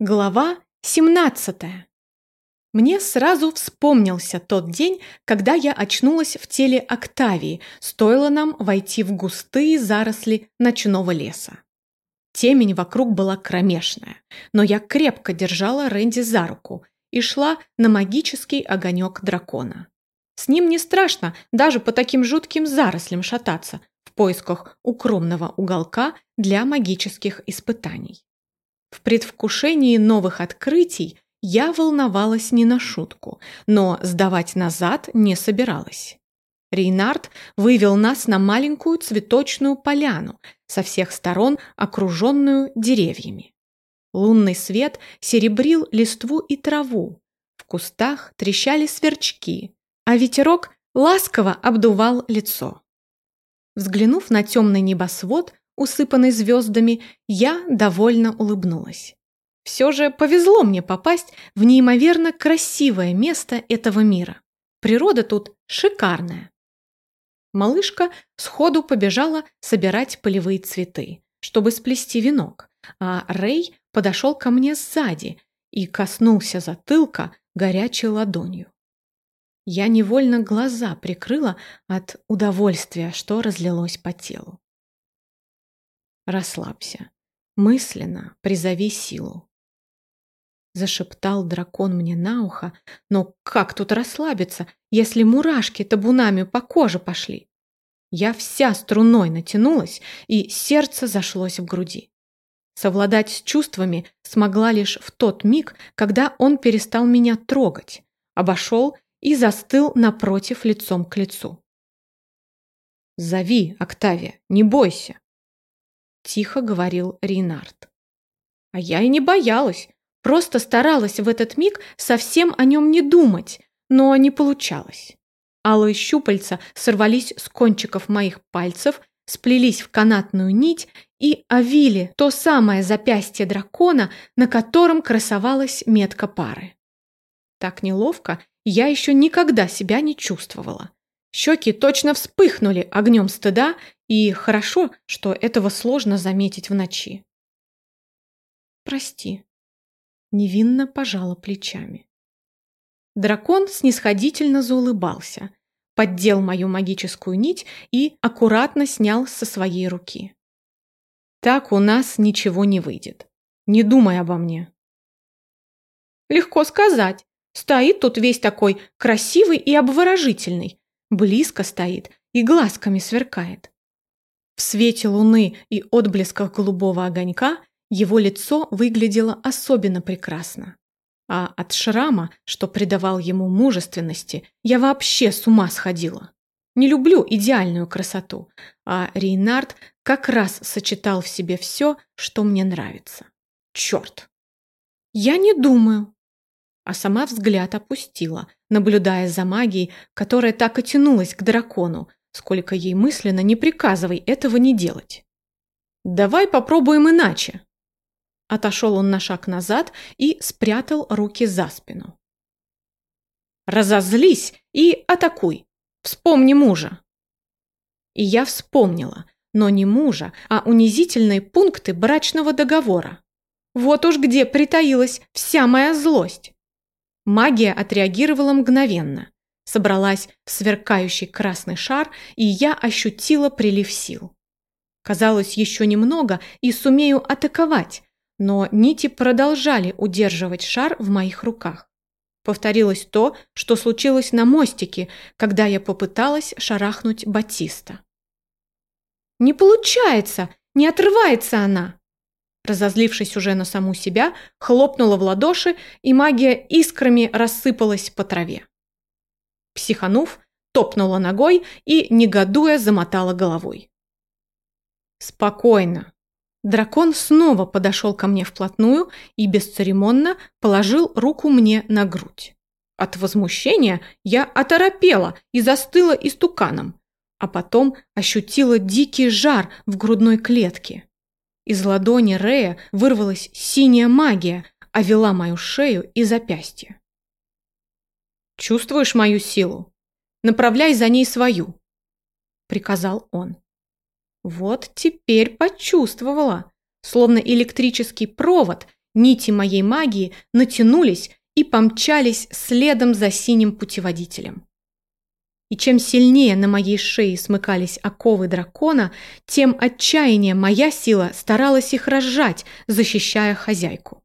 Глава 17. Мне сразу вспомнился тот день, когда я очнулась в теле Октавии, стоило нам войти в густые заросли ночного леса. Темень вокруг была кромешная, но я крепко держала Рэнди за руку и шла на магический огонек дракона. С ним не страшно даже по таким жутким зарослям шататься в поисках укромного уголка для магических испытаний. В предвкушении новых открытий я волновалась не на шутку, но сдавать назад не собиралась. Рейнард вывел нас на маленькую цветочную поляну, со всех сторон окруженную деревьями. Лунный свет серебрил листву и траву, в кустах трещали сверчки, а ветерок ласково обдувал лицо. Взглянув на темный небосвод, усыпанный звездами, я довольно улыбнулась. Все же повезло мне попасть в неимоверно красивое место этого мира. Природа тут шикарная. Малышка сходу побежала собирать полевые цветы, чтобы сплести венок, а Рэй подошел ко мне сзади и коснулся затылка горячей ладонью. Я невольно глаза прикрыла от удовольствия, что разлилось по телу. Расслабься. Мысленно призови силу. Зашептал дракон мне на ухо, но как тут расслабиться, если мурашки табунами по коже пошли? Я вся струной натянулась, и сердце зашлось в груди. Совладать с чувствами смогла лишь в тот миг, когда он перестал меня трогать, обошел и застыл напротив лицом к лицу. «Зови, Октавия, не бойся!» Тихо говорил Рейнард. А я и не боялась, просто старалась в этот миг совсем о нем не думать, но не получалось. Алые щупальца сорвались с кончиков моих пальцев, сплелись в канатную нить и овили то самое запястье дракона, на котором красовалась метка пары. Так неловко я еще никогда себя не чувствовала. Щеки точно вспыхнули огнем стыда, и хорошо, что этого сложно заметить в ночи. «Прости», — невинно пожала плечами. Дракон снисходительно заулыбался, поддел мою магическую нить и аккуратно снял со своей руки. «Так у нас ничего не выйдет. Не думай обо мне». «Легко сказать. Стоит тут весь такой красивый и обворожительный, близко стоит и глазками сверкает. В свете луны и отблесках голубого огонька его лицо выглядело особенно прекрасно. А от шрама, что придавал ему мужественности, я вообще с ума сходила. Не люблю идеальную красоту, а Рейнард как раз сочетал в себе все, что мне нравится. Черт! Я не думаю, а сама взгляд опустила, наблюдая за магией, которая так и тянулась к дракону, сколько ей мысленно не приказывай этого не делать. «Давай попробуем иначе!» Отошел он на шаг назад и спрятал руки за спину. «Разозлись и атакуй! Вспомни мужа!» И я вспомнила, но не мужа, а унизительные пункты брачного договора. Вот уж где притаилась вся моя злость. Магия отреагировала мгновенно. Собралась в сверкающий красный шар, и я ощутила прилив сил. Казалось, еще немного и сумею атаковать, но нити продолжали удерживать шар в моих руках. Повторилось то, что случилось на мостике, когда я попыталась шарахнуть Батиста. «Не получается! Не отрывается она!» Разозлившись уже на саму себя, хлопнула в ладоши, и магия искрами рассыпалась по траве. Психанув, топнула ногой и, негодуя, замотала головой. «Спокойно». Дракон снова подошел ко мне вплотную и бесцеремонно положил руку мне на грудь. От возмущения я оторопела и застыла истуканом, а потом ощутила дикий жар в грудной клетке. Из ладони Рея вырвалась синяя магия, а вела мою шею и запястье. «Чувствуешь мою силу? Направляй за ней свою», — приказал он. Вот теперь почувствовала, словно электрический провод Нити моей магии натянулись и помчались следом за синим путеводителем. И чем сильнее на моей шее смыкались оковы дракона, тем отчаяннее моя сила старалась их разжать, защищая хозяйку.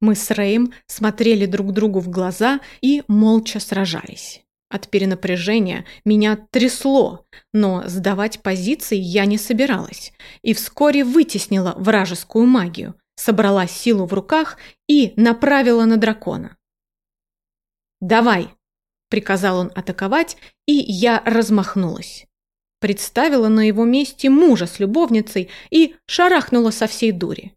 Мы с Рэем смотрели друг другу в глаза и молча сражались. От перенапряжения меня трясло, но сдавать позиции я не собиралась и вскоре вытеснила вражескую магию, собрала силу в руках и направила на дракона. «Давай!» – приказал он атаковать, и я размахнулась. Представила на его месте мужа с любовницей и шарахнула со всей дури.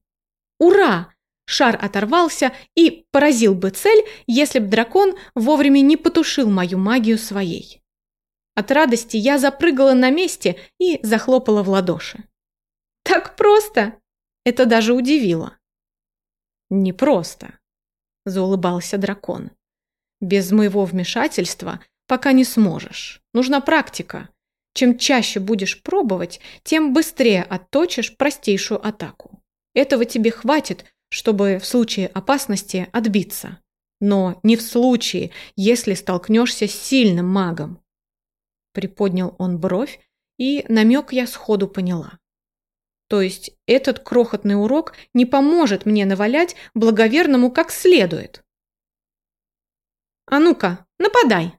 «Ура!» Шар оторвался и поразил бы цель, если б дракон вовремя не потушил мою магию своей. От радости я запрыгала на месте и захлопала в ладоши. «Так просто!» Это даже удивило. «Не просто», – заулыбался дракон. «Без моего вмешательства пока не сможешь. Нужна практика. Чем чаще будешь пробовать, тем быстрее отточишь простейшую атаку. Этого тебе хватит, чтобы в случае опасности отбиться. Но не в случае, если столкнешься с сильным магом. Приподнял он бровь, и намек я сходу поняла. То есть этот крохотный урок не поможет мне навалять благоверному как следует. «А ну-ка, нападай!»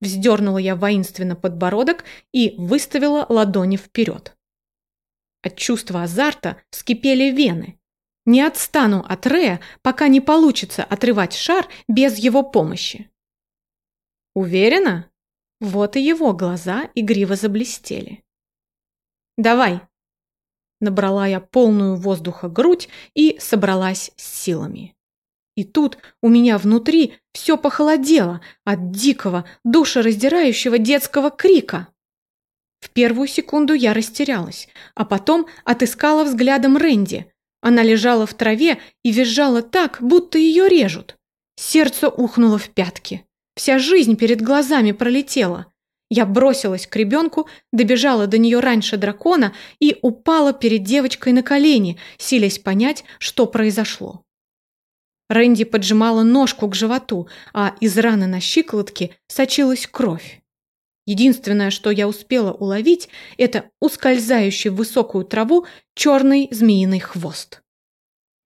Вздернула я воинственно подбородок и выставила ладони вперед. От чувства азарта вскипели вены, не отстану от Рея, пока не получится отрывать шар без его помощи. Уверена? Вот и его глаза игриво заблестели. «Давай!» Набрала я полную воздуха грудь и собралась с силами. И тут у меня внутри все похолодело от дикого, душераздирающего детского крика. В первую секунду я растерялась, а потом отыскала взглядом Рэнди, она лежала в траве и визжала так, будто ее режут. Сердце ухнуло в пятки. Вся жизнь перед глазами пролетела. Я бросилась к ребенку, добежала до нее раньше дракона и упала перед девочкой на колени, силясь понять, что произошло. Рэнди поджимала ножку к животу, а из раны на щиколотке сочилась кровь. Единственное, что я успела уловить, это ускользающий в высокую траву черный змеиный хвост.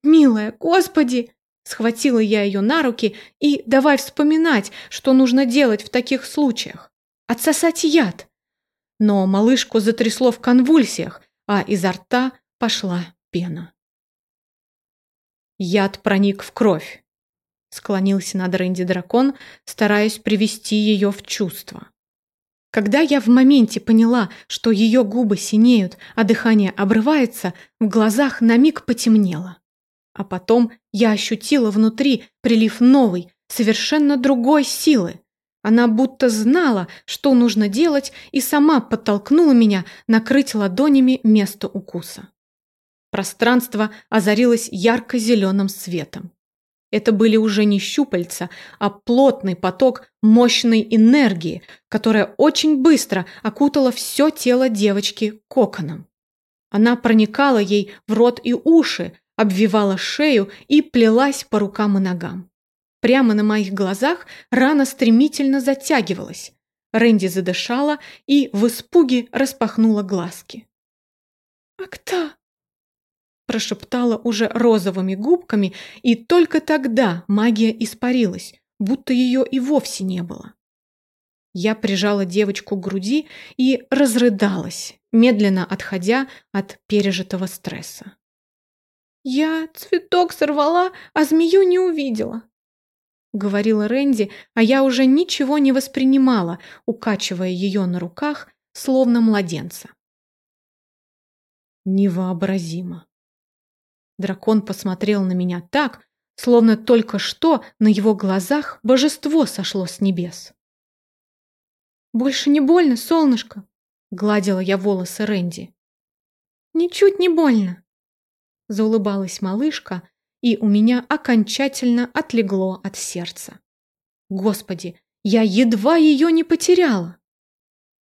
«Милая, господи!» Схватила я ее на руки и давай вспоминать, что нужно делать в таких случаях. Отсосать яд. Но малышку затрясло в конвульсиях, а изо рта пошла пена. Яд проник в кровь. Склонился над Рэнди дракон, стараясь привести ее в чувство. Когда я в моменте поняла, что ее губы синеют, а дыхание обрывается, в глазах на миг потемнело. А потом я ощутила внутри прилив новой, совершенно другой силы. Она будто знала, что нужно делать, и сама подтолкнула меня накрыть ладонями место укуса. Пространство озарилось ярко-зеленым светом. Это были уже не щупальца, а плотный поток мощной энергии, которая очень быстро окутала все тело девочки коконом. Она проникала ей в рот и уши, обвивала шею и плелась по рукам и ногам. Прямо на моих глазах рана стремительно затягивалась. Рэнди задышала и в испуге распахнула глазки. «Акта!» Прошептала уже розовыми губками, и только тогда магия испарилась, будто ее и вовсе не было. Я прижала девочку к груди и разрыдалась, медленно отходя от пережитого стресса. «Я цветок сорвала, а змею не увидела», — говорила Рэнди, а я уже ничего не воспринимала, укачивая ее на руках, словно младенца. Невообразимо. Дракон посмотрел на меня так, словно только что на его глазах божество сошло с небес. «Больше не больно, солнышко?» — гладила я волосы Рэнди. «Ничуть не больно», — заулыбалась малышка, и у меня окончательно отлегло от сердца. Господи, я едва ее не потеряла.